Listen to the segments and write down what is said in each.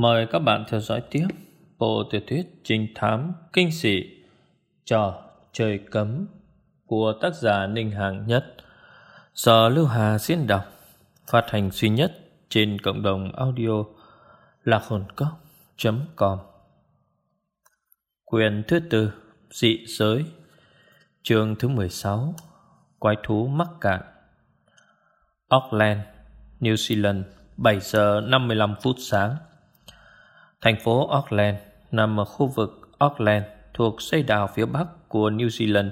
Mời các bạn theo dõi tiếp bộ tiểu thuyết trinh thám kinh dị Trò trời cấm của tác giả Ninh Hàng Nhất. Do Lưu Hà diễn đọc phát hành duy nhất trên cộng đồng audio lạc hồn cốc.com Quyền thứ tư Dị giới Chương thứ 16 Quái thú mắc cạn. Auckland, New Zealand 7 giờ 55 phút sáng. Thành phố Auckland nằm ở khu vực Auckland thuộc xây đảo phía bắc của New Zealand,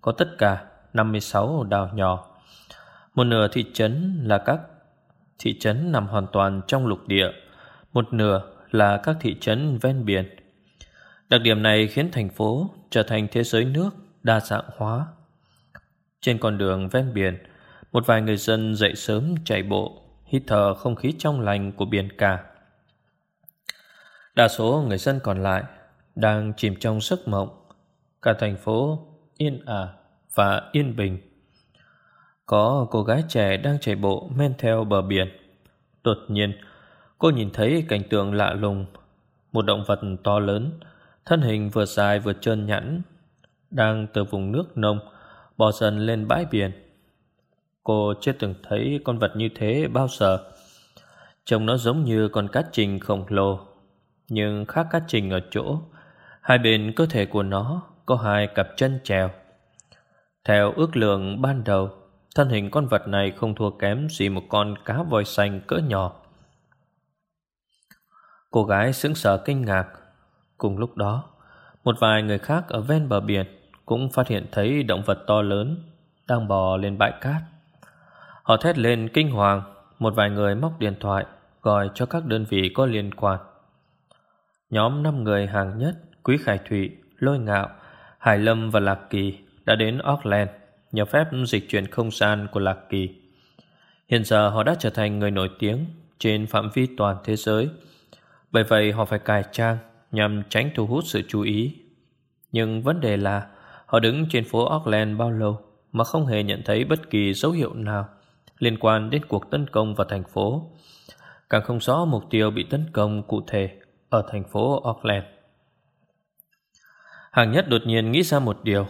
có tất cả 56 đảo nhỏ. Một nửa thị trấn là các thị trấn nằm hoàn toàn trong lục địa, một nửa là các thị trấn ven biển. Đặc điểm này khiến thành phố trở thành thế giới nước đa dạng hóa. Trên con đường ven biển, một vài người dân dậy sớm chạy bộ, hít thở không khí trong lành của biển cả. Đa số người dân còn lại đang chìm trong giấc mộng. Cả thành phố yên ả và yên bình. Có cô gái trẻ đang chạy bộ men theo bờ biển. Đột nhiên, cô nhìn thấy cảnh tượng lạ lùng. Một động vật to lớn, thân hình vừa dài vừa trơn nhẵn, đang từ vùng nước nông bò dần lên bãi biển. Cô chưa từng thấy con vật như thế bao giờ. Trông nó giống như con cá trình khổng lồ nhưng khác cá trình ở chỗ. Hai bên cơ thể của nó Có hai cặp chân trèo. Theo ước lượng ban đầu, Thân hình con vật này không thua kém Gì một con cá voi xanh cỡ nhỏ. Cô gái sững sờ kinh ngạc. Cùng lúc đó, Một vài người khác ở ven bờ biển Cũng phát hiện thấy động vật to lớn Đang bò lên bãi cát. Họ thét lên kinh hoàng. Một vài người móc điện thoại, Gọi cho các đơn vị có liên quan. Nhóm 5 người hàng nhất Quý Khải Thụy, Lôi Ngạo, Hải Lâm và Lạc Kỳ đã đến Auckland nhờ phép dịch chuyển không gian của Lạc Kỳ. Hiện giờ họ đã trở thành người nổi tiếng trên phạm vi toàn thế giới. Bởi vậy họ phải cài trang nhằm tránh thu hút sự chú ý. Nhưng vấn đề là họ đứng trên phố Auckland bao lâu mà không hề nhận thấy bất kỳ dấu hiệu nào liên quan đến cuộc tấn công vào thành phố. Càng không rõ mục tiêu bị tấn công cụ thể ở thành phố Auckland. Hàng nhất đột nhiên nghĩ ra một điều.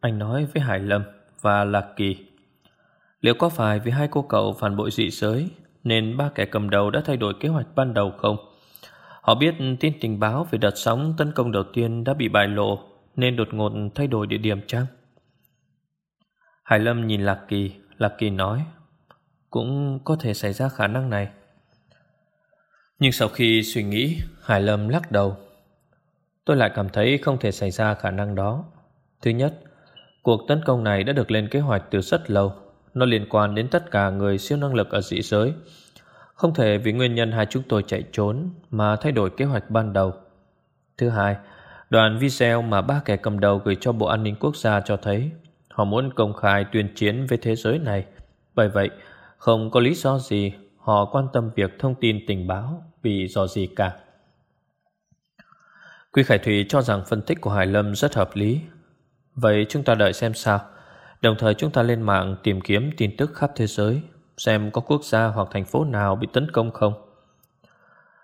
Anh nói với Hải Lâm và Lạc Kỳ. Liệu có phải vì hai cô cậu phản bội dị giới nên ba kẻ cầm đầu đã thay đổi kế hoạch ban đầu không? Họ biết tin tình báo về đợt sóng tấn công đầu tiên đã bị bại lộ nên đột ngột thay đổi địa điểm chăng? Hải Lâm nhìn Lạc Kỳ, Lạc Kỳ nói cũng có thể xảy ra khả năng này. Nhưng sau khi suy nghĩ, Hải Lâm lắc đầu. Tôi lại cảm thấy không thể xảy ra khả năng đó. Thứ nhất, cuộc tấn công này đã được lên kế hoạch từ rất lâu. Nó liên quan đến tất cả người siêu năng lực ở dị giới. Không thể vì nguyên nhân hai chúng tôi chạy trốn mà thay đổi kế hoạch ban đầu. Thứ hai, đoạn video mà ba kẻ cầm đầu gửi cho Bộ An ninh Quốc gia cho thấy họ muốn công khai tuyên chiến với thế giới này. Bởi vậy, không có lý do gì họ quan tâm việc thông tin tình báo bị do gì cả. Quy Khải Thủy cho rằng phân tích của Hải Lâm rất hợp lý. Vậy chúng ta đợi xem sao. Đồng thời chúng ta lên mạng tìm kiếm tin tức khắp thế giới, xem có quốc gia hoặc thành phố nào bị tấn công không.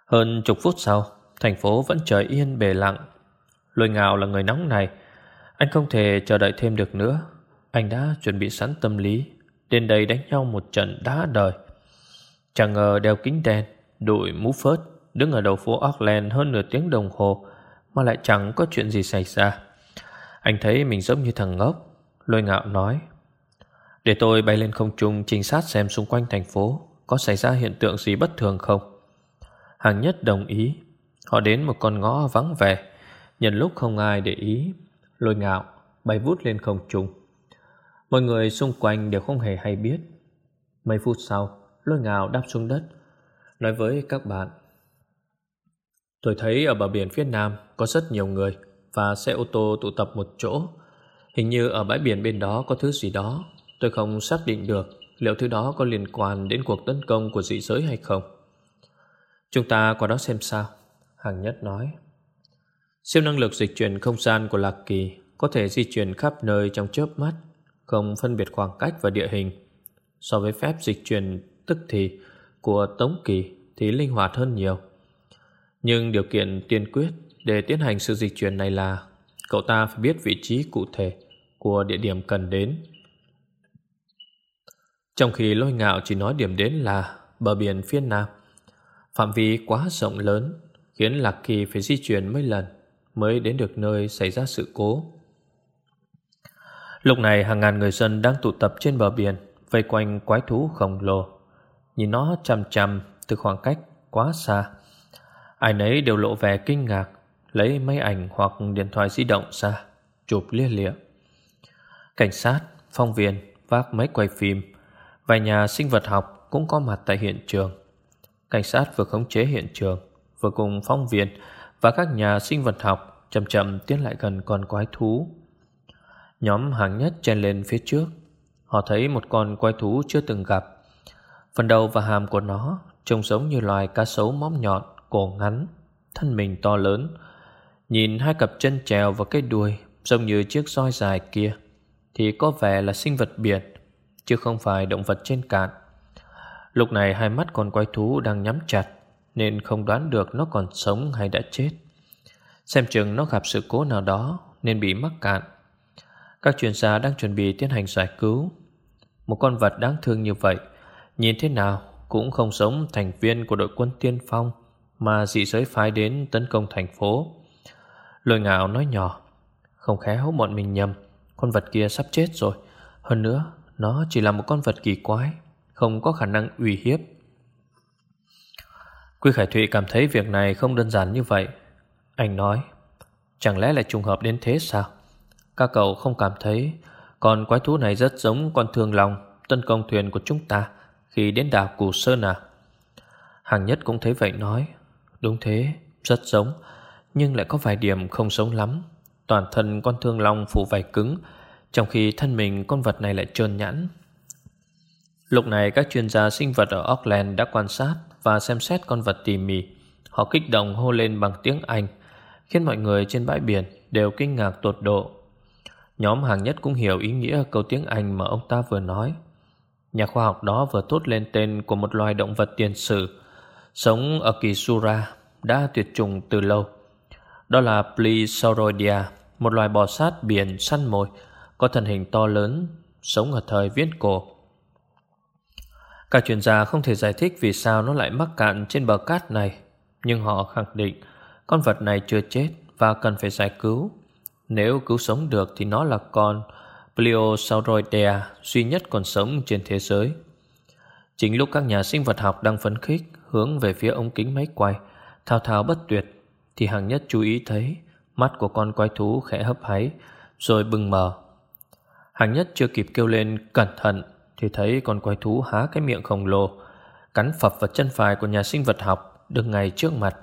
Hơn chục phút sau, thành phố vẫn trời yên bề lặng. Lôi ngạo là người nóng này. Anh không thể chờ đợi thêm được nữa. Anh đã chuẩn bị sẵn tâm lý, đến đây đánh nhau một trận đá đời. Chẳng ngờ đeo kính đen, đội mũ phớt, đứng ở đầu phố Auckland hơn nửa tiếng đồng hồ mà lại chẳng có chuyện gì xảy ra. Anh thấy mình giống như thằng ngốc. Lôi ngạo nói, để tôi bay lên không trung trinh sát xem xung quanh thành phố có xảy ra hiện tượng gì bất thường không. Hàng nhất đồng ý. Họ đến một con ngõ vắng vẻ. Nhân lúc không ai để ý, lôi ngạo bay vút lên không trung. Mọi người xung quanh đều không hề hay biết. Mấy phút sau, lôi ngạo đáp xuống đất, nói với các bạn. Tôi thấy ở bờ biển phía nam có rất nhiều người và xe ô tô tụ tập một chỗ. Hình như ở bãi biển bên đó có thứ gì đó. Tôi không xác định được liệu thứ đó có liên quan đến cuộc tấn công của dị giới hay không. Chúng ta qua đó xem sao. Hằng nhất nói. Siêu năng lực dịch chuyển không gian của Lạc Kỳ có thể di chuyển khắp nơi trong chớp mắt, không phân biệt khoảng cách và địa hình. So với phép dịch chuyển tức thì của Tống Kỳ thì linh hoạt hơn nhiều. Nhưng điều kiện tiên quyết để tiến hành sự dịch chuyển này là cậu ta phải biết vị trí cụ thể của địa điểm cần đến. Trong khi lôi ngạo chỉ nói điểm đến là bờ biển phía nam, phạm vi quá rộng lớn khiến Lạc Kỳ phải di chuyển mấy lần mới đến được nơi xảy ra sự cố. Lúc này hàng ngàn người dân đang tụ tập trên bờ biển vây quanh quái thú khổng lồ. Nhìn nó chằm chằm từ khoảng cách quá xa. Ai nấy đều lộ vẻ kinh ngạc lấy máy ảnh hoặc điện thoại di động ra chụp lia lịa. Cảnh sát, phong viên vác máy quay phim vài nhà sinh vật học cũng có mặt tại hiện trường. Cảnh sát vừa khống chế hiện trường vừa cùng phong viên và các nhà sinh vật học chậm chậm tiến lại gần con quái thú. Nhóm hàng nhất chen lên phía trước. Họ thấy một con quái thú chưa từng gặp. Phần đầu và hàm của nó trông giống như loài cá sấu móm nhọn, cổ ngắn, thân mình to lớn. Nhìn hai cặp chân trèo và cái đuôi giống như chiếc roi dài kia thì có vẻ là sinh vật biển chứ không phải động vật trên cạn. Lúc này hai mắt con quái thú đang nhắm chặt nên không đoán được nó còn sống hay đã chết. Xem chừng nó gặp sự cố nào đó nên bị mắc cạn. Các chuyên gia đang chuẩn bị tiến hành giải cứu. Một con vật đáng thương như vậy, nhìn thế nào cũng không giống thành viên của đội quân tiên phong mà dị giới phái đến tấn công thành phố. Lôi ngạo nói nhỏ, không khéo bọn mình nhầm, con vật kia sắp chết rồi. Hơn nữa, nó chỉ là một con vật kỳ quái, không có khả năng uy hiếp Quy Khải Thụy cảm thấy việc này không đơn giản như vậy. Anh nói, chẳng lẽ lại trùng hợp đến thế sao? Các cậu không cảm thấy con quái thú này rất giống con thương lòng tấn công thuyền của chúng ta khi đến đảo Cù Sơn à? Hàng nhất cũng thấy vậy nói, đúng thế, rất giống, nhưng lại có vài điểm không giống lắm. Toàn thân con thương long phủ vải cứng, trong khi thân mình con vật này lại trơn nhẵn. Lúc này các chuyên gia sinh vật ở Auckland đã quan sát và xem xét con vật tỉ mỉ. Họ kích động hô lên bằng tiếng Anh, khiến mọi người trên bãi biển đều kinh ngạc tột độ. Nhóm hàng nhất cũng hiểu ý nghĩa câu tiếng Anh mà ông ta vừa nói. Nhà khoa học đó vừa thốt lên tên của một loài động vật tiền sử, sống ở kỳ Sura, đã tuyệt chủng từ lâu. Đó là Plisauroidia, một loài bò sát biển săn mồi, có thân hình to lớn, sống ở thời viễn cổ. Các chuyên gia không thể giải thích vì sao nó lại mắc cạn trên bờ cát này, nhưng họ khẳng định con vật này chưa chết và cần phải giải cứu. Nếu cứu sống được thì nó là con Pleosauroidea duy nhất còn sống trên thế giới. Chính lúc các nhà sinh vật học đang phấn khích hướng về phía ống kính máy quay, thao thao bất tuyệt, thì hàng nhất chú ý thấy mắt của con quái thú khẽ hấp háy, rồi bừng mờ. Hàng nhất chưa kịp kêu lên cẩn thận thì thấy con quái thú há cái miệng khổng lồ, cắn phập vào chân phải của nhà sinh vật học đứng ngay trước mặt.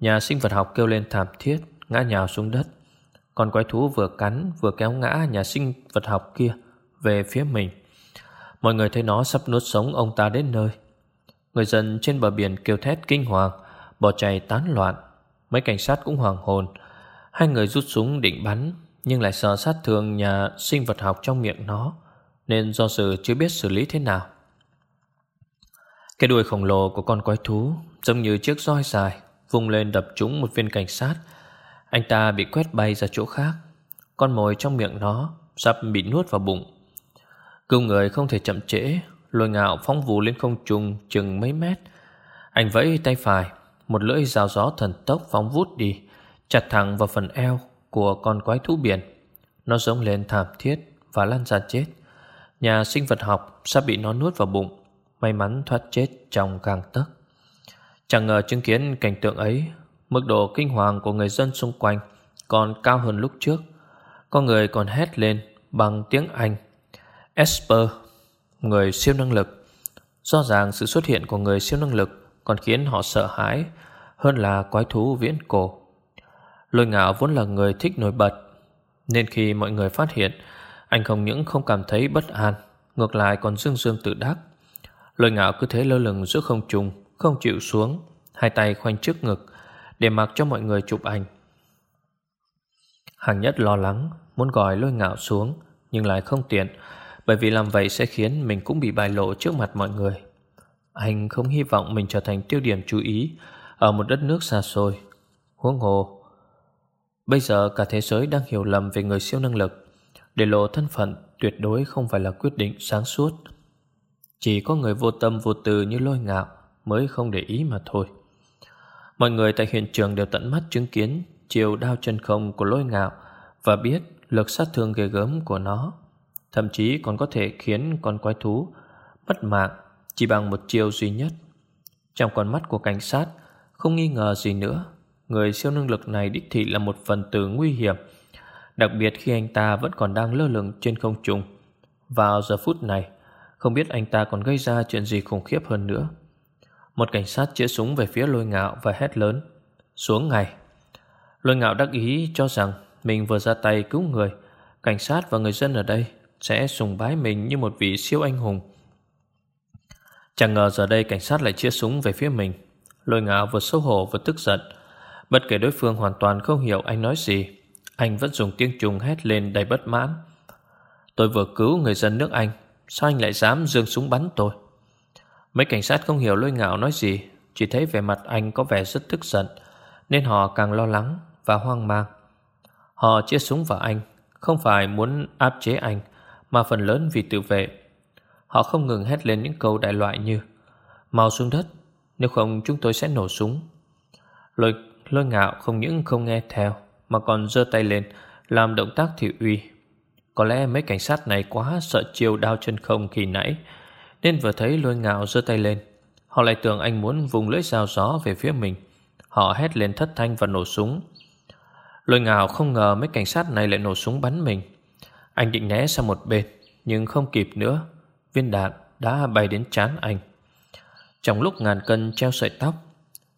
Nhà sinh vật học kêu lên thảm thiết, ngã nhào xuống đất. Con quái thú vừa cắn vừa kéo ngã nhà sinh vật học kia về phía mình. Mọi người thấy nó sắp nuốt sống ông ta đến nơi. Người dân trên bờ biển kêu thét kinh hoàng, bỏ chạy tán loạn. Mấy cảnh sát cũng hoàng hồn. Hai người rút súng định bắn, nhưng lại sợ sát thương nhà sinh vật học trong miệng nó nên do sự chưa biết xử lý thế nào. Cái đuôi khổng lồ của con quái thú giống như chiếc roi dài vung lên đập trúng một viên cảnh sát. Anh ta bị quét bay ra chỗ khác. Con mồi trong miệng nó sắp bị nuốt vào bụng. Cứu người không thể chậm trễ, lôi ngạo phóng vù lên không trung chừng mấy mét. Anh vẫy tay phải, một lưỡi rào gió thần tốc phóng vút đi, chặt thẳng vào phần eo của con quái thú biển. Nó giống lên thảm thiết và lăn ra chết. Nhà sinh vật học sắp bị nó nuốt vào bụng May mắn thoát chết trong gang tấc Chẳng ngờ chứng kiến cảnh tượng ấy Mức độ kinh hoàng của người dân xung quanh Còn cao hơn lúc trước. Có người còn hét lên Bằng tiếng Anh. Esper, Người siêu năng lực. Rõ ràng sự xuất hiện của người siêu năng lực Còn khiến họ sợ hãi Hơn là quái thú viễn cổ. Lôi ngạo vốn là người thích nổi bật, Nên khi mọi người phát hiện, anh không những không cảm thấy bất an, Ngược lại còn dương dương tự đắc. Lôi ngạo cứ thế lơ lửng giữa không trung, Không chịu xuống, Hai tay khoanh trước ngực để mặc cho mọi người chụp ảnh. Hàng nhất lo lắng, Muốn gọi lôi ngạo xuống, Nhưng lại không tiện, Bởi vì làm vậy sẽ khiến mình cũng bị bại lộ trước mặt mọi người. Anh không hy vọng mình trở thành tiêu điểm chú ý Ở một đất nước xa xôi. Huống hồ, Bây giờ cả thế giới đang hiểu lầm về người siêu năng lực, Để lộ thân phận tuyệt đối không phải là quyết định sáng suốt. Chỉ có người vô tâm vô tư như lôi ngạo Mới không để ý mà thôi. Mọi người tại hiện trường đều tận mắt chứng kiến Chiều đao chân không của lôi ngạo Và biết lực sát thương ghê gớm của nó. Thậm chí còn có thể khiến con quái thú Mất mạng chỉ bằng một chiêu duy nhất. Trong con mắt của cảnh sát, Không nghi ngờ gì nữa, Người siêu năng lực này đích thị là một phần tử nguy hiểm, Đặc biệt khi anh ta vẫn còn đang lơ lửng trên không trung. Vào giờ phút này, Không biết anh ta còn gây ra chuyện gì khủng khiếp hơn nữa. Một cảnh sát chĩa súng về phía lôi ngạo và hét lớn, Xuống ngay. Lôi ngạo đắc ý cho rằng Mình vừa ra tay cứu người. Cảnh sát và người dân ở đây Sẽ sùng bái mình như một vị siêu anh hùng. Chẳng ngờ giờ đây cảnh sát lại chia súng về phía mình. Lôi ngạo vừa xấu hổ vừa tức giận. Bất kể đối phương hoàn toàn không hiểu anh nói gì, Anh vẫn dùng tiếng Trung hét lên đầy bất mãn. Tôi vừa cứu người dân nước Anh, Sao anh lại dám dương súng bắn tôi? Mấy cảnh sát không hiểu lôi ngạo nói gì Chỉ thấy vẻ mặt anh có vẻ rất tức giận Nên họ càng lo lắng và hoang mang. Họ chia súng vào anh Không phải muốn áp chế anh Mà phần lớn vì tự vệ. Họ không ngừng hét lên những câu đại loại như Mau xuống đất Nếu không chúng tôi sẽ nổ súng. Lôi, lôi ngạo không những không nghe theo Mà còn giơ tay lên Làm động tác thị uy. Có lẽ mấy cảnh sát này quá sợ chiêu đao chân không khi nãy nên vừa thấy lôi ngạo giơ tay lên. Họ lại tưởng anh muốn vùng lưỡi dao gió về phía mình. Họ hét lên thất thanh và nổ súng. Lôi ngạo không ngờ mấy cảnh sát này lại nổ súng bắn mình. Anh định né sang một bên, Nhưng không kịp nữa. Viên đạn đã bay đến chán anh. Trong lúc ngàn cân treo sợi tóc,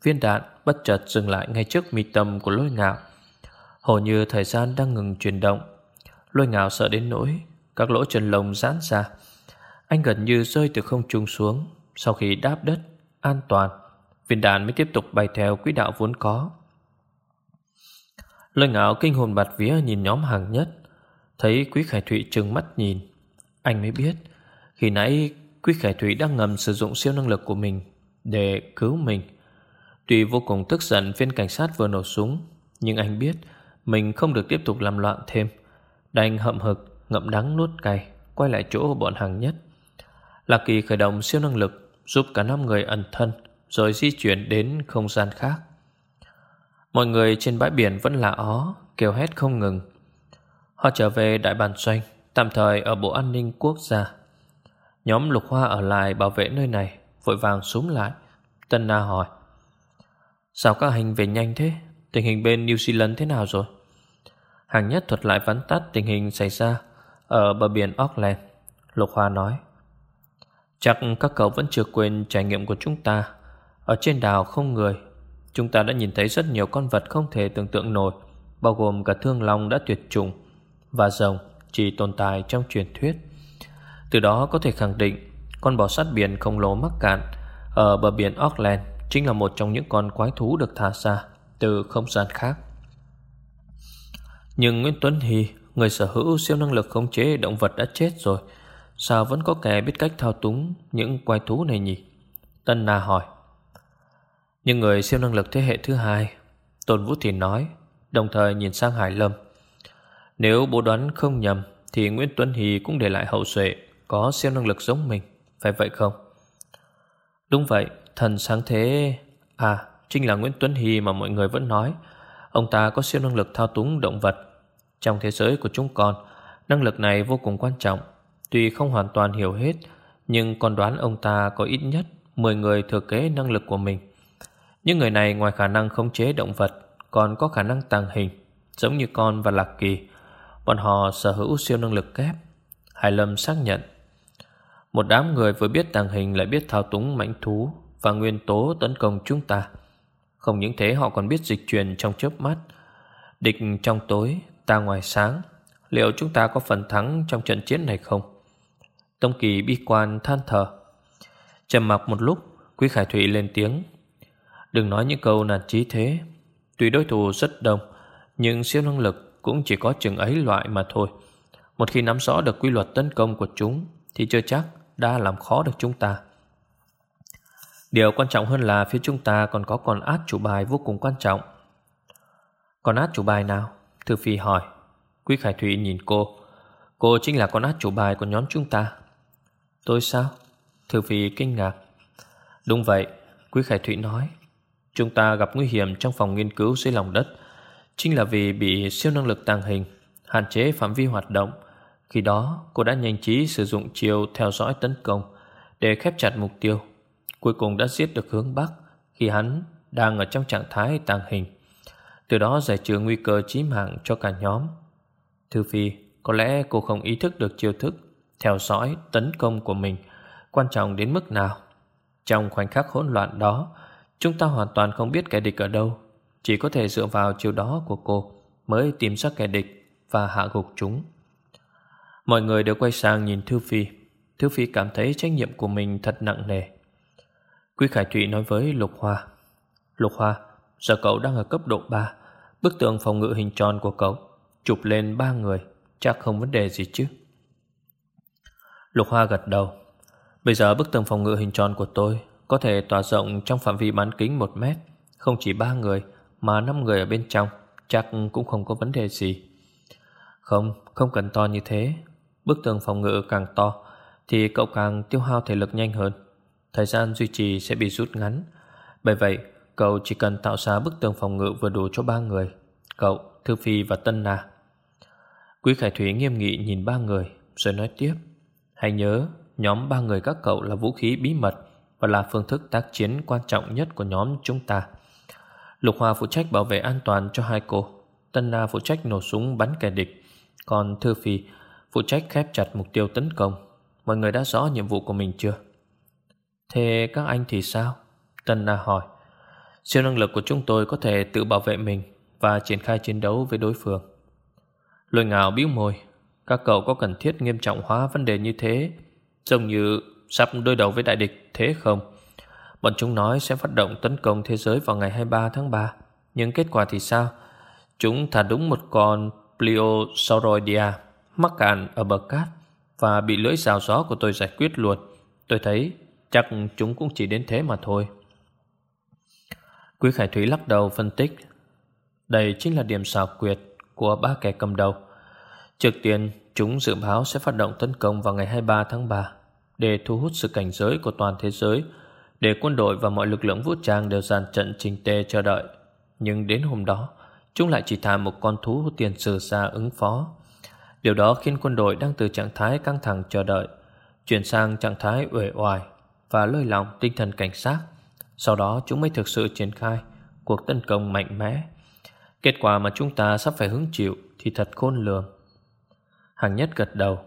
Viên đạn bất chợt dừng lại ngay trước mi tâm của lôi ngạo. Hầu như thời gian đang ngừng chuyển động, Lôi ngạo sợ đến nỗi Các lỗ chân lông giãn ra. Anh gần như rơi từ không trung xuống. Sau khi đáp đất, An toàn, Viên đạn mới tiếp tục bay theo quỹ đạo vốn có. Lôi ngạo kinh hồn bạt vía nhìn nhóm hàng nhất, Thấy quý khải thụy trừng mắt nhìn. Anh mới biết, khi nãy Quý Khải thụy đang ngầm sử dụng siêu năng lực của mình Để cứu mình. Tuy vô cùng tức giận viên cảnh sát vừa nổ súng, Nhưng anh biết Mình không được tiếp tục làm loạn thêm. Đành hậm hực, ngậm đắng nuốt cay, Quay lại chỗ bọn hàng nhất. Lạc Kỳ khởi động siêu năng lực, Giúp cả năm người ẩn thân, Rồi di chuyển đến không gian khác. Mọi người trên bãi biển vẫn là ó, Kêu hét không ngừng. Họ trở về đại bản doanh, Tạm thời ở Bộ An ninh Quốc gia. Nhóm lục hoa ở lại bảo vệ nơi này, Vội vàng xuống lại, Tân Na hỏi. Sao các hành về nhanh thế? Tình hình bên New Zealand thế nào rồi? Hàng nhất thuật lại vắn tắt tình hình xảy ra Ở bờ biển Auckland, Lục Hoa nói. Chắc các cậu vẫn chưa quên trải nghiệm của chúng ta. Ở trên đảo không người. Chúng ta đã nhìn thấy rất nhiều con vật không thể tưởng tượng nổi, Bao gồm cả thương long đã tuyệt chủng Và rồng chỉ tồn tại trong truyền thuyết. Từ đó có thể khẳng định, Con bò sát biển khổng lồ mắc cạn Ở bờ biển Auckland Chính là một trong những con quái thú được thả ra Từ không gian khác. Nhưng Nguyễn Tuấn Hy, Người sở hữu siêu năng lực khống chế động vật đã chết rồi. Sao vẫn có kẻ biết cách thao túng Những quái thú này nhỉ Tân Na hỏi những người siêu năng lực thế hệ thứ hai Tôn Vũ Thì nói Đồng thời nhìn sang Hải Lâm Nếu bố đoán không nhầm Thì Nguyễn Tuấn hì cũng để lại hậu duệ có siêu năng lực giống mình, phải vậy không? Đúng vậy, thần sáng thế... À, chính là Nguyễn Tuấn hì mà mọi người vẫn nói. Ông ta có siêu năng lực thao túng động vật. Trong thế giới của chúng con, năng lực này vô cùng quan trọng. Tuy không hoàn toàn hiểu hết, nhưng còn đoán ông ta có ít nhất 10 người thừa kế năng lực của mình. Những người này ngoài khả năng khống chế động vật, còn có khả năng tàng hình, giống như con và lạc kỳ. Bọn họ sở hữu siêu năng lực kép. Hải Lâm xác nhận một đám người vừa biết tàng hình lại biết thao túng mãnh thú và nguyên tố tấn công chúng ta. Không những thế họ còn biết dịch truyền trong chớp mắt. Địch trong tối, ta ngoài sáng. Liệu chúng ta có phần thắng trong trận chiến này không? Tông Kỳ bi quan than thở. Trầm mặc một lúc, Quý Khải Thụy lên tiếng. Đừng nói những câu nản chí thế. Tuy đối thủ rất đông, nhưng siêu năng lực cũng chỉ có chừng ấy loại mà thôi. Một khi nắm rõ được quy luật tấn công của chúng, thì chưa chắc đã làm khó được chúng ta. Điều quan trọng hơn là phía chúng ta còn có con át chủ bài vô cùng quan trọng. Con át chủ bài nào? Thư Phi hỏi. Quý Khải Thụy nhìn cô. Cô chính là con át chủ bài của nhóm chúng ta. Tôi sao? Thư Phi kinh ngạc. Đúng vậy, Quý Khải Thụy nói. Chúng ta gặp nguy hiểm trong phòng nghiên cứu dưới lòng đất chính là vì bị siêu năng lực tàng hình, hạn chế phạm vi hoạt động. Khi đó, cô đã nhanh trí sử dụng chiều theo dõi tấn công để khép chặt mục tiêu. Cuối cùng đã giết được hướng Bắc khi hắn đang ở trong trạng thái tàng hình. Từ đó giải trừ nguy cơ chí mạng cho cả nhóm. Thư Phi, có lẽ cô không ý thức được chiêu thức theo dõi tấn công của mình quan trọng đến mức nào. Trong khoảnh khắc hỗn loạn đó, chúng ta hoàn toàn không biết kẻ địch ở đâu chỉ có thể dựa vào chiều đó của cô Mới tìm ra kẻ địch Và hạ gục chúng. Mọi người đều quay sang nhìn Thư Phi. Thư Phi cảm thấy trách nhiệm của mình thật nặng nề. Quý Khải Thụy nói với Lục Hoa Lục Hoa Giờ cậu đang ở cấp độ 3 Bức tường phòng ngự hình tròn của cậu Chụp lên ba người Chắc không vấn đề gì chứ? Lục Hoa gật đầu Bây giờ bức tường phòng ngự hình tròn của tôi Có thể tỏa rộng trong phạm vi bán kính 1 mét Không chỉ ba người mà năm người ở bên trong chắc cũng không có vấn đề gì. Không, không cần to như thế. Bức tường phòng ngự càng to thì cậu càng tiêu hao thể lực nhanh hơn. Thời gian duy trì sẽ bị rút ngắn. Bởi vậy, cậu chỉ cần tạo ra bức tường phòng ngự vừa đủ cho ba người. Cậu, Thư Phi và Tân Na. Quý Khải Thúy nghiêm nghị nhìn ba người rồi nói tiếp. Hãy nhớ, nhóm ba người các cậu là vũ khí bí mật và là phương thức tác chiến quan trọng nhất của nhóm chúng ta. Lục Hoa phụ trách bảo vệ an toàn cho hai cô Tân Na phụ trách nổ súng bắn kẻ địch Còn Thư Phi phụ trách khép chặt mục tiêu tấn công Mọi người đã rõ nhiệm vụ của mình chưa? Thế các anh thì sao? Tân Na hỏi Siêu năng lực của chúng tôi có thể tự bảo vệ mình Và triển khai chiến đấu với đối phương Lôi ngào bĩu môi các cậu có cần thiết nghiêm trọng hóa vấn đề như thế? Trông như sắp đối đầu với đại địch, thế không? Bọn chúng nói sẽ phát động tấn công thế giới vào ngày 23 tháng 3 Nhưng kết quả thì sao? Chúng thả đúng một con Pliosauroidia mắc cạn ở bờ cát, Và bị lưỡi rào gió của tôi giải quyết luôn. Tôi thấy chắc chúng cũng chỉ đến thế mà thôi. Quý Khải Thúy lắc đầu phân tích. Đây chính là điểm xào quyệt của ba kẻ cầm đầu. Trước tiên chúng dự báo sẽ phát động tấn công vào ngày 23 tháng 3 Để thu hút sự cảnh giới của toàn thế giới để quân đội và mọi lực lượng vũ trang đều dàn trận trình tề chờ đợi. Nhưng đến hôm đó, chúng lại chỉ thả một con thú tiền sử ra ứng phó. Điều đó khiến quân đội đang từ trạng thái căng thẳng chờ đợi, chuyển sang trạng thái uể oải và lơi lỏng tinh thần cảnh sát. Sau đó chúng mới thực sự triển khai cuộc tấn công mạnh mẽ. Kết quả mà chúng ta sắp phải hứng chịu thì thật khôn lường. Hàng nhất gật đầu.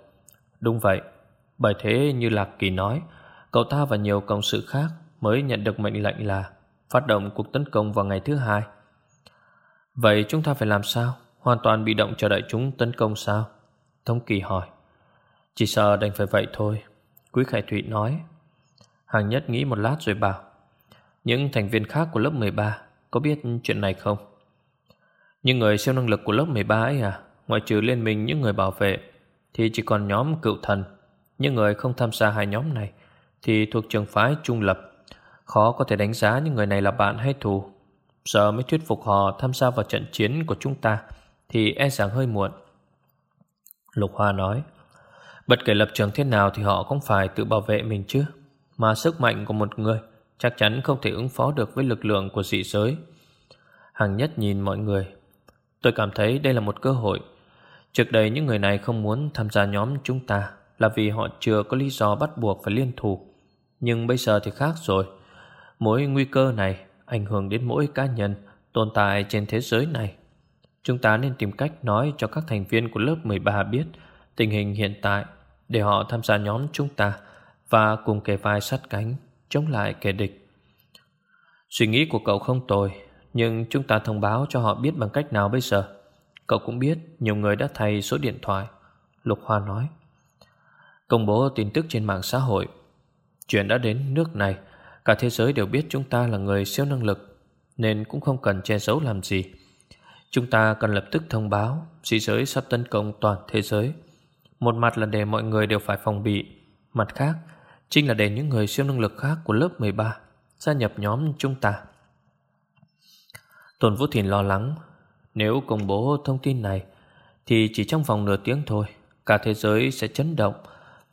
Đúng vậy, bởi thế như Lạc Kỳ nói, cậu ta và nhiều cộng sự khác mới nhận được mệnh lệnh là phát động cuộc tấn công vào ngày thứ hai. Vậy chúng ta phải làm sao? Hoàn toàn bị động chờ đợi chúng tấn công sao? Thông Kỳ hỏi. Chỉ sợ đành phải vậy thôi. Quý Khải Thụy nói. Hàng nhất nghĩ một lát rồi bảo. Những thành viên khác của lớp 13 có biết chuyện này không? Những người siêu năng lực của lớp 13 ấy à, ngoại trừ liên minh những người bảo vệ, thì chỉ còn nhóm cựu thần. Những người không tham gia hai nhóm này thì thuộc trường phái trung lập. Khó có thể đánh giá những người này là bạn hay thù. Giờ mới thuyết phục họ tham gia vào trận chiến của chúng ta Thì e rằng hơi muộn. Lục Hoa nói Bất kể lập trường thế nào thì họ cũng phải tự bảo vệ mình chứ. Mà sức mạnh của một người Chắc chắn không thể ứng phó được với lực lượng của dị giới. Hàng nhất nhìn mọi người Tôi cảm thấy đây là một cơ hội Trước đây những người này không muốn tham gia nhóm chúng ta Là vì họ chưa có lý do bắt buộc phải liên thủ Nhưng bây giờ thì khác rồi Mỗi nguy cơ này ảnh hưởng đến mỗi cá nhân tồn tại trên thế giới này. Chúng ta nên tìm cách nói cho các thành viên của lớp 13 biết tình hình hiện tại để họ tham gia nhóm chúng ta và cùng kề vai sát cánh chống lại kẻ địch. Suy nghĩ của cậu không tồi, nhưng chúng ta thông báo cho họ biết bằng cách nào bây giờ. Cậu cũng biết nhiều người đã thay số điện thoại. Lục Hoa nói. Công bố tin tức trên mạng xã hội. Chuyện đã đến nước này Cả thế giới đều biết chúng ta là người siêu năng lực, Nên cũng không cần che giấu làm gì Chúng ta cần lập tức thông báo Dị giới sắp tấn công toàn thế giới Một mặt là để mọi người đều phải phòng bị Mặt khác, Chính là để những người siêu năng lực khác của lớp 13 Gia nhập nhóm chúng ta Tôn Vũ Thìn lo lắng nếu công bố thông tin này, Thì chỉ trong vòng nửa tiếng thôi, Cả thế giới sẽ chấn động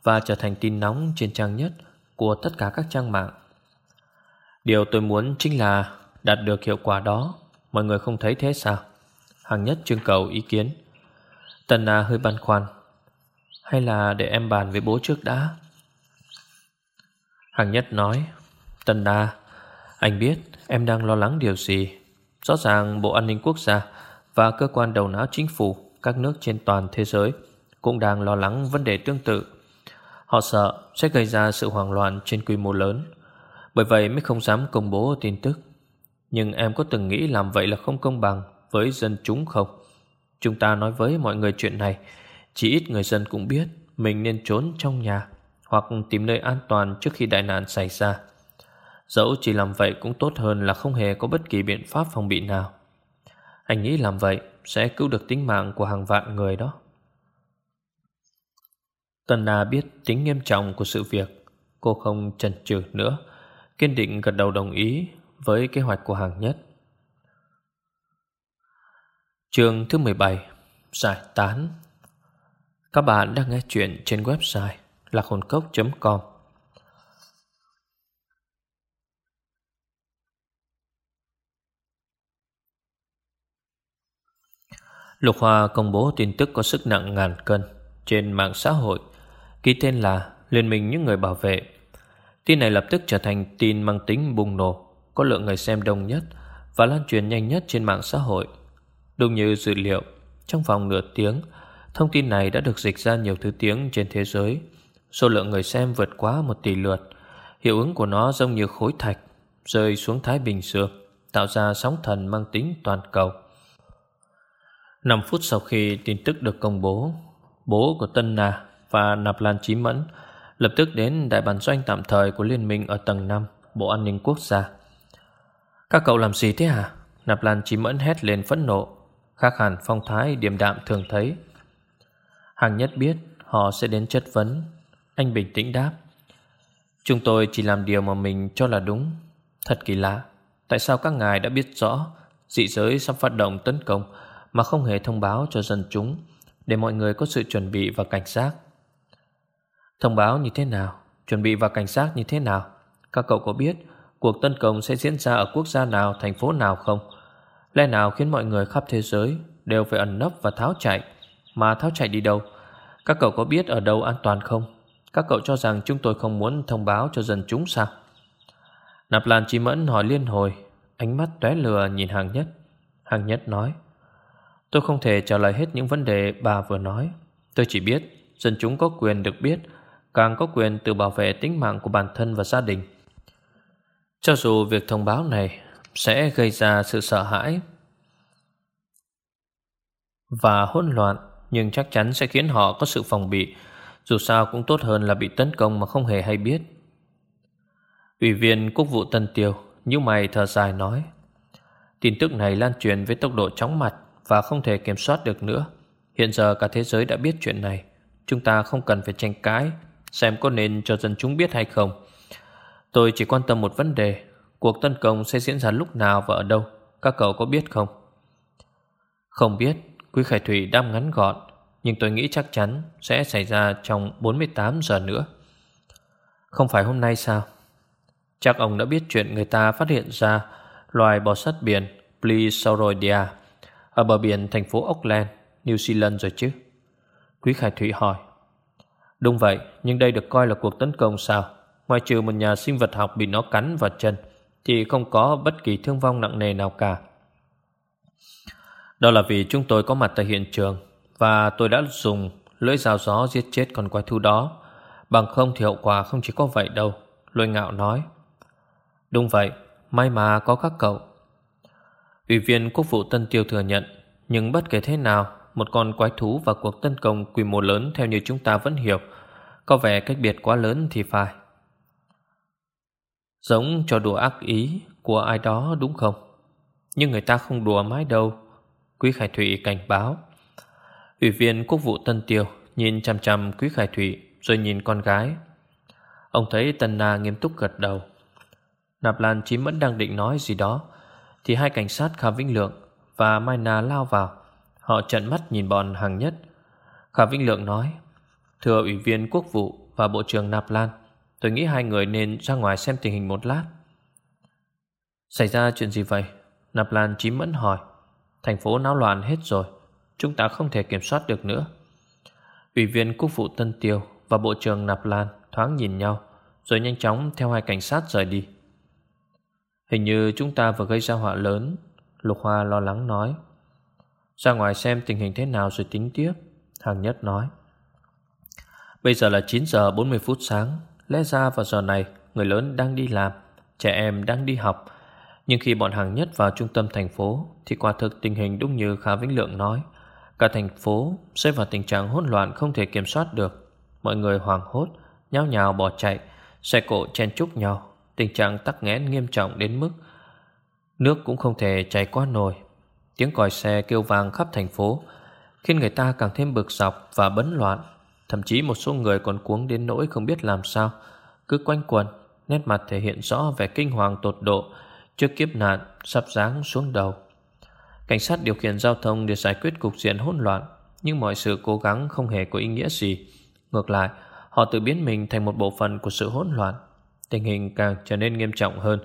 Và trở thành tin nóng trên trang nhất Của tất cả các trang mạng. Điều tôi muốn chính là Đạt được hiệu quả đó. Mọi người không thấy thế sao? Hàng nhất trưng cầu ý kiến. Tần Na hơi băn khoăn. Hay là để em bàn với bố trước đã? Hàng nhất nói. Tần Na, Anh biết em đang lo lắng điều gì. Rõ ràng Bộ An ninh Quốc gia và cơ quan đầu não chính phủ Các nước trên toàn thế giới Cũng đang lo lắng vấn đề tương tự. Họ sợ sẽ gây ra sự hoảng loạn trên quy mô lớn, Bởi vậy mới không dám công bố tin tức. Nhưng em có từng nghĩ làm vậy là không công bằng Với dân chúng không? Chúng ta nói với mọi người chuyện này, Chỉ ít người dân cũng biết Mình nên trốn trong nhà Hoặc tìm nơi an toàn trước khi đại nạn xảy ra. Dẫu chỉ làm vậy cũng tốt hơn là không hề có bất kỳ biện pháp phòng bị nào. Anh nghĩ làm vậy sẽ cứu được tính mạng của hàng vạn người đó. Tần Na biết tính nghiêm trọng của sự việc. Cô không chần chừ nữa, Kiên định gật đầu đồng ý với kế hoạch của hàng nhất. Chương thứ 17 Giải tán. Các bạn đang nghe chuyện trên website lạc hồn cốc.com Lục Hoa công bố tin tức có sức nặng ngàn cân trên mạng xã hội, ký tên là Liên minh những người bảo vệ. Tin này lập tức trở thành tin mang tính bùng nổ, có lượng người xem đông nhất và lan truyền nhanh nhất trên mạng xã hội. Đúng như dự liệu, trong vòng nửa tiếng, thông tin này đã được dịch ra nhiều thứ tiếng trên thế giới. Số lượng người xem vượt quá một tỷ lượt. Hiệu ứng của nó giống như khối thạch rơi xuống Thái Bình Dương, tạo ra sóng thần mang tính toàn cầu. 5 phút sau khi tin tức được công bố, bố của Tân Na và Nạp Lan Chí Mẫn lập tức đến đại bản doanh tạm thời của liên minh ở tầng 5, Bộ An ninh Quốc gia. Các cậu làm gì thế hả? Nạp Lan Chí Mẫn hét lên phẫn nộ, khác hẳn phong thái điềm đạm thường thấy. Hàng nhất biết họ sẽ đến chất vấn. Anh bình tĩnh đáp. Chúng tôi chỉ làm điều mà mình cho là đúng. Thật kỳ lạ, tại sao các ngài đã biết rõ dị giới sắp phát động tấn công mà không hề thông báo cho dân chúng để mọi người có sự chuẩn bị và cảnh giác. Thông báo như thế nào? Chuẩn bị và cảnh giác như thế nào? Các cậu có biết cuộc tấn công sẽ diễn ra ở quốc gia nào, thành phố nào không? Lẽ nào khiến mọi người khắp thế giới đều phải ẩn nấp và tháo chạy? Mà tháo chạy đi đâu? Các cậu có biết ở đâu an toàn không? Các cậu cho rằng chúng tôi không muốn thông báo cho dân chúng sao? Nạp Lan Chi Mẫn hỏi liên hồi, ánh mắt tóe lừa nhìn hàng nhất. Hàng nhất nói, Tôi không thể trả lời hết những vấn đề bà vừa nói. Tôi chỉ biết dân chúng có quyền được biết, càng có quyền tự bảo vệ tính mạng của bản thân và gia đình. Cho dù việc thông báo này sẽ gây ra sự sợ hãi và hỗn loạn, nhưng chắc chắn sẽ khiến họ có sự phòng bị, dù sao cũng tốt hơn là bị tấn công mà không hề hay biết. Ủy viên quốc vụ Tân Tiêu như mày thở dài nói Tin tức này lan truyền với tốc độ chóng mặt và không thể kiểm soát được nữa. Hiện giờ cả thế giới đã biết chuyện này. Chúng ta không cần phải tranh cãi, xem có nên cho dân chúng biết hay không. Tôi chỉ quan tâm một vấn đề. Cuộc tấn công sẽ diễn ra lúc nào và ở đâu? Các cậu có biết không? Không biết. Quý Khải Thủy đáp ngắn gọn. Nhưng tôi nghĩ chắc chắn sẽ xảy ra trong 48 giờ nữa. Không phải hôm nay sao? Chắc ông đã biết chuyện người ta phát hiện ra loài bò sát biển Plisauroidea ở bờ biển thành phố Auckland, New Zealand rồi chứ? Quý Khải Thụy hỏi. Đúng vậy, nhưng đây được coi là cuộc tấn công sao? Ngoài trừ một nhà sinh vật học bị nó cắn vào chân, thì không có bất kỳ thương vong nặng nề nào cả. Đó là vì chúng tôi có mặt tại hiện trường và tôi đã dùng lưỡi dao gió giết chết con quái thú đó. Bằng không thì hậu quả không chỉ có vậy đâu, lôi ngạo nói. Đúng vậy, may mà có các cậu. Ủy viên quốc vụ Tân Tiêu thừa nhận, nhưng bất kể thế nào, một con quái thú và cuộc tấn công quy mô lớn theo như chúng ta vẫn hiểu, có vẻ cách biệt quá lớn thì phải. Giống cho đùa ác ý của ai đó đúng không? Nhưng người ta không đùa mãi đâu. Quý Khải Thụy cảnh báo. Ủy viên quốc vụ Tân Tiêu nhìn chăm chăm Quý Khải Thụy rồi nhìn con gái. Ông thấy Tân Na nghiêm túc gật đầu. Nạp Lan Chí Mẫn đang định nói gì đó thì hai cảnh sát Khả Vĩnh Lượng Và Mai Na lao vào. Họ trận mắt nhìn bọn hàng nhất. Khả Vĩnh Lượng nói, Thưa Ủy viên Quốc vụ và Bộ trưởng Nạp Lan, Tôi nghĩ hai người nên ra ngoài xem tình hình một lát. Xảy ra chuyện gì vậy? Nạp Lan Chí Mẫn hỏi. Thành phố náo loạn hết rồi, Chúng ta không thể kiểm soát được nữa. Ủy viên Quốc vụ Tân Tiêu Và Bộ trưởng Nạp Lan thoáng nhìn nhau, Rồi nhanh chóng theo hai cảnh sát rời đi. Hình như chúng ta vừa gây ra họa lớn, Lục Hoa lo lắng nói. Ra ngoài xem tình hình thế nào rồi tính tiếp, Hàng nhất nói. Bây giờ là 9 giờ 40 phút sáng, Lẽ ra vào giờ này, Người lớn đang đi làm, Trẻ em đang đi học. Nhưng khi bọn hàng nhất vào trung tâm thành phố, Thì quả thực tình hình đúng như Khá Vĩnh Lượng nói. Cả thành phố rơi vào tình trạng hỗn loạn không thể kiểm soát được. Mọi người hoảng hốt, Nhao nhào bỏ chạy, Xe cộ chen chúc nhau. Tình trạng tắc nghẽn nghiêm trọng đến mức Nước cũng không thể chảy qua nồi. Tiếng còi xe kêu vang khắp thành phố, Khiến người ta càng thêm bực dọc và bấn loạn. Thậm chí một số người còn cuống đến nỗi không biết làm sao. Cứ quanh quần, Nét mặt thể hiện rõ vẻ kinh hoàng tột độ Trước kiếp nạn sắp giáng xuống đầu. Cảnh sát điều khiển giao thông để giải quyết cục diện hỗn loạn, Nhưng mọi sự cố gắng không hề có ý nghĩa gì. Ngược lại, Họ tự biến mình thành một bộ phận của sự hỗn loạn. Tình hình càng trở nên nghiêm trọng hơn.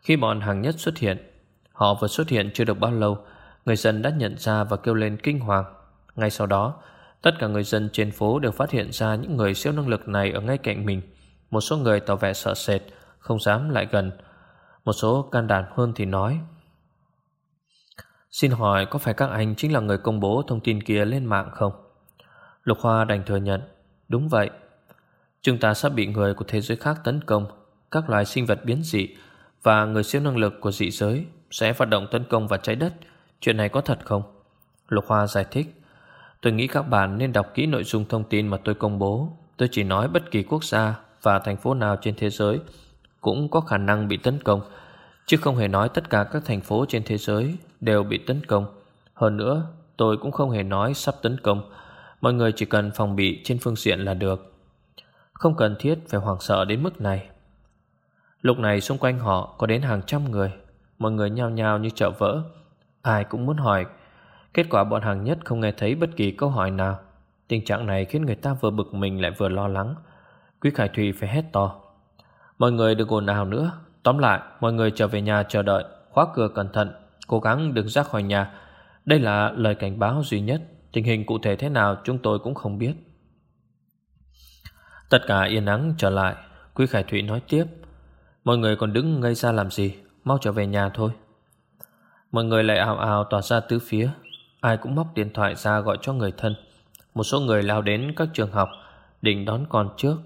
Khi bọn hàng nhất xuất hiện, Họ vừa xuất hiện chưa được bao lâu, Người dân đã nhận ra và kêu lên kinh hoàng. Ngay sau đó, Tất cả người dân trên phố đều phát hiện ra Những người siêu năng lực này ở ngay cạnh mình. Một số người tỏ vẻ sợ sệt, Không dám lại gần. Một số can đảm hơn thì nói, Xin hỏi có phải các anh chính là người công bố thông tin kia lên mạng không? Lục Hoa đành thừa nhận, Đúng vậy. Chúng ta sắp bị người của thế giới khác tấn công. Các loài sinh vật biến dị Và người siêu năng lực của dị giới Sẽ phát động tấn công vào trái đất. Chuyện này có thật không? Lục Hoa giải thích, Tôi nghĩ các bạn nên đọc kỹ nội dung thông tin mà tôi công bố. Tôi chỉ nói bất kỳ quốc gia Và thành phố nào trên thế giới Cũng có khả năng bị tấn công, Chứ không hề nói tất cả các thành phố trên thế giới Đều bị tấn công. Hơn nữa, tôi cũng không hề nói sắp tấn công. Mọi người chỉ cần phòng bị trên phương diện là được. Không cần thiết phải hoảng sợ đến mức này. Lúc này xung quanh họ có đến hàng trăm người. Mọi người nhao nhao như chợ vỡ. Ai cũng muốn hỏi. Kết quả bọn hàng nhất không nghe thấy bất kỳ câu hỏi nào. Tình trạng này khiến người ta vừa bực mình lại vừa lo lắng. Quý Khải Thùy phải hét to. Mọi người đừng ồn ào nữa. Tóm lại, mọi người trở về nhà chờ đợi. Khóa cửa cẩn thận. Cố gắng đừng ra khỏi nhà. Đây là lời cảnh báo duy nhất. Tình hình cụ thể thế nào chúng tôi cũng không biết. Tất cả yên ắng trở lại. Quý Khải Thụy nói tiếp. Mọi người còn đứng ngây ra làm gì? Mau trở về nhà thôi. Mọi người lại ào ào tỏa ra tứ phía. Ai cũng móc điện thoại ra gọi cho người thân. Một số người lao đến các trường học, Định đón con trước.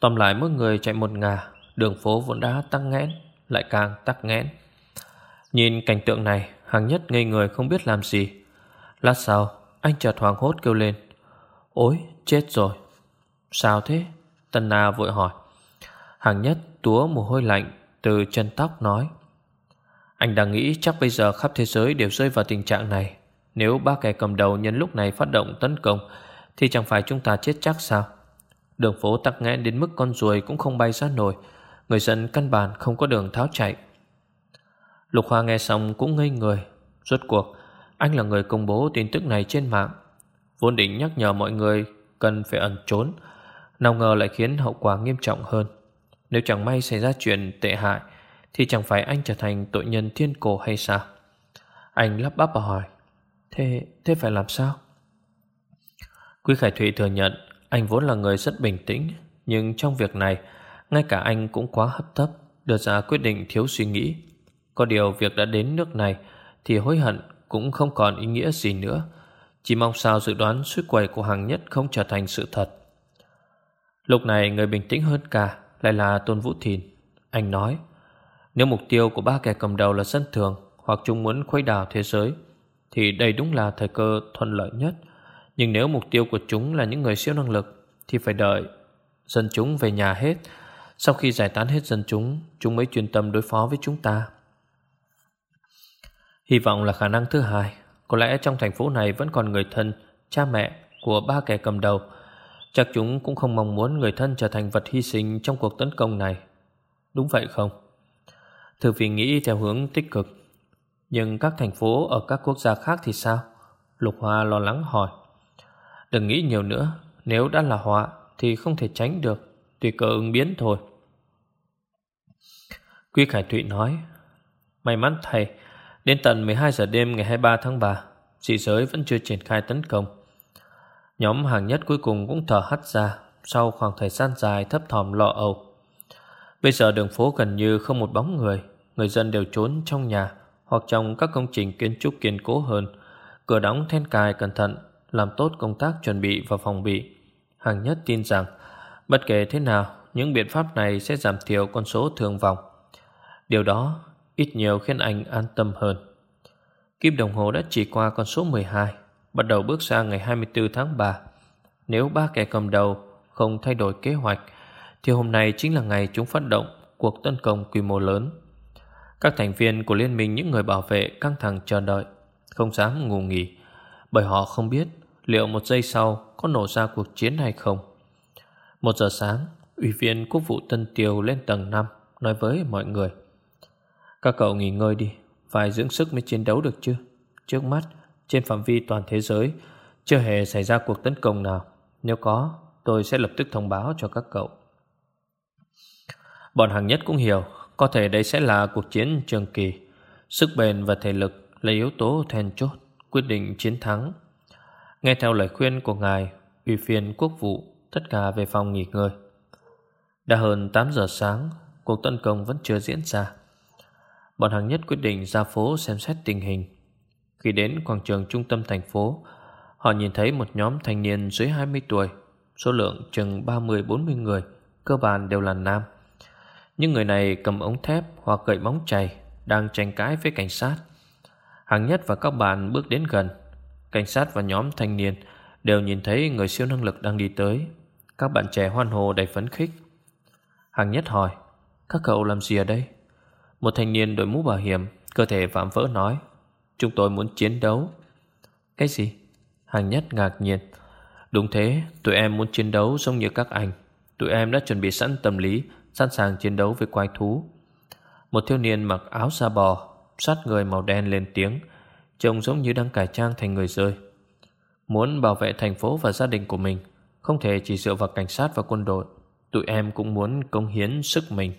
Tóm lại mỗi người chạy một ngả, Đường phố vốn đã tắc nghẽn, Lại càng tắc nghẽn. Nhìn cảnh tượng này, Hàng nhất ngây người không biết làm gì. Lát sau, anh chợt hoàng hốt kêu lên. Ôi, chết rồi. Sao thế? Tân Na vội hỏi. Hàng nhất túa mồ hôi lạnh Từ chân tóc nói, Anh đang nghĩ chắc bây giờ khắp thế giới Đều rơi vào tình trạng này. Nếu ba kẻ cầm đầu nhân lúc này phát động tấn công, Thì chẳng phải chúng ta chết chắc sao? Đường phố tắc nghẽn đến mức con ruồi Cũng không bay ra nổi, Người dân căn bản không có đường tháo chạy. Lục Hoa nghe xong cũng ngây người. Rốt cuộc, anh là người công bố tin tức này trên mạng. Vốn định nhắc nhở mọi người Cần phải ẩn trốn, Nào ngờ lại khiến hậu quả nghiêm trọng hơn. Nếu chẳng may xảy ra chuyện tệ hại Thì chẳng phải anh trở thành tội nhân thiên cổ hay sao Anh lắp bắp và hỏi Thế, thế phải làm sao Quý Khải Thụy thừa nhận Anh vốn là người rất bình tĩnh Nhưng trong việc này Ngay cả anh cũng quá hấp tấp Đưa ra quyết định thiếu suy nghĩ Có điều việc đã đến nước này Thì hối hận cũng không còn ý nghĩa gì nữa. Chỉ mong sao dự đoán suýt quầy của hàng nhất không trở thành sự thật. Lúc này người bình tĩnh hơn cả lại là Tôn Vũ Thìn. Anh nói, nếu mục tiêu của ba kẻ cầm đầu là dân thường hoặc chúng muốn khuấy đảo thế giới, thì đây đúng là thời cơ thuận lợi nhất. Nhưng nếu mục tiêu của chúng là những người siêu năng lực, thì phải đợi dân chúng về nhà hết. Sau khi giải tán hết dân chúng, chúng mới chuyên tâm đối phó với chúng ta. Hy vọng là khả năng thứ hai Có lẽ trong thành phố này vẫn còn người thân Cha mẹ của ba kẻ cầm đầu Chắc chúng cũng không mong muốn người thân trở thành vật hy sinh trong cuộc tấn công này. Đúng vậy không? Thư Phi nghĩ theo hướng tích cực. Nhưng các thành phố ở các quốc gia khác thì sao? Lục Hoa lo lắng hỏi. Đừng nghĩ nhiều nữa. Nếu đã là họa thì không thể tránh được. Tùy cơ ứng biến thôi. Quy Khải Thụy nói. May mắn thầy. Đến tận 12 giờ đêm ngày 23 tháng 3 Dị giới vẫn chưa triển khai tấn công. Nhóm hàng nhất cuối cùng cũng thở hắt ra Sau khoảng thời gian dài thấp thỏm lo âu. Bây giờ đường phố gần như không một bóng người Người dân đều trốn trong nhà Hoặc trong các công trình kiến trúc kiên cố hơn. Cửa đóng then cài cẩn thận, Làm tốt công tác chuẩn bị và phòng bị. Hàng nhất tin rằng, Bất kể thế nào, Những biện pháp này sẽ giảm thiểu con số thương vong. Điều đó ít nhiều khiến anh an tâm hơn. Kim đồng hồ đã chỉ qua con số 12 Bắt đầu bước sang ngày 24 tháng 3 Nếu ba kẻ cầm đầu Không thay đổi kế hoạch, Thì hôm nay chính là ngày chúng phát động Cuộc tấn công quy mô lớn. Các thành viên của liên minh, những người bảo vệ Căng thẳng chờ đợi, Không dám ngủ nghỉ, Bởi họ không biết liệu một giây sau Có nổ ra cuộc chiến hay không. Một giờ sáng, Ủy viên quốc vụ Tân Tiều lên tầng 5 Nói với mọi người, Các cậu nghỉ ngơi đi, Phải dưỡng sức mới chiến đấu được chứ? Trước mắt trên phạm vi toàn thế giới chưa hề xảy ra cuộc tấn công nào. Nếu có, tôi sẽ lập tức thông báo cho các cậu. Bọn hàng nhất cũng hiểu, có thể đây sẽ là cuộc chiến trường kỳ. Sức bền và thể lực là yếu tố then chốt, quyết định chiến thắng. Nghe theo lời khuyên của ngài, ủy viên quốc vụ, tất cả về phòng nghỉ ngơi. Đã hơn 8 giờ sáng, cuộc tấn công vẫn chưa diễn ra. Bọn hàng nhất quyết định ra phố xem xét tình hình khi đến quảng trường trung tâm thành phố, họ nhìn thấy một nhóm thanh niên dưới 20 tuổi, số lượng chừng 30-40 người, cơ bản đều là nam. Những người này cầm ống thép hoặc gậy bóng chày, đang tranh cãi với cảnh sát. Hàng nhất và các bạn bước đến gần. Cảnh sát và nhóm thanh niên đều nhìn thấy người siêu năng lực đang đi tới. Các bạn trẻ hoan hô đầy phấn khích. Hàng nhất hỏi, các cậu làm gì ở đây? Một thanh niên đội mũ bảo hiểm, cơ thể vạm vỡ nói. Chúng tôi muốn chiến đấu. Cái gì? Hàng nhất ngạc nhiên. Đúng thế, tụi em muốn chiến đấu giống như các anh. Tụi em đã chuẩn bị sẵn tâm lý Sẵn sàng chiến đấu với quái thú. Một thiếu niên mặc áo da bò Sát người màu đen lên tiếng Trông giống như đang cải trang thành người rơi. Muốn bảo vệ thành phố và gia đình của mình Không thể chỉ dựa vào cảnh sát và quân đội. Tụi em cũng muốn công hiến sức mình.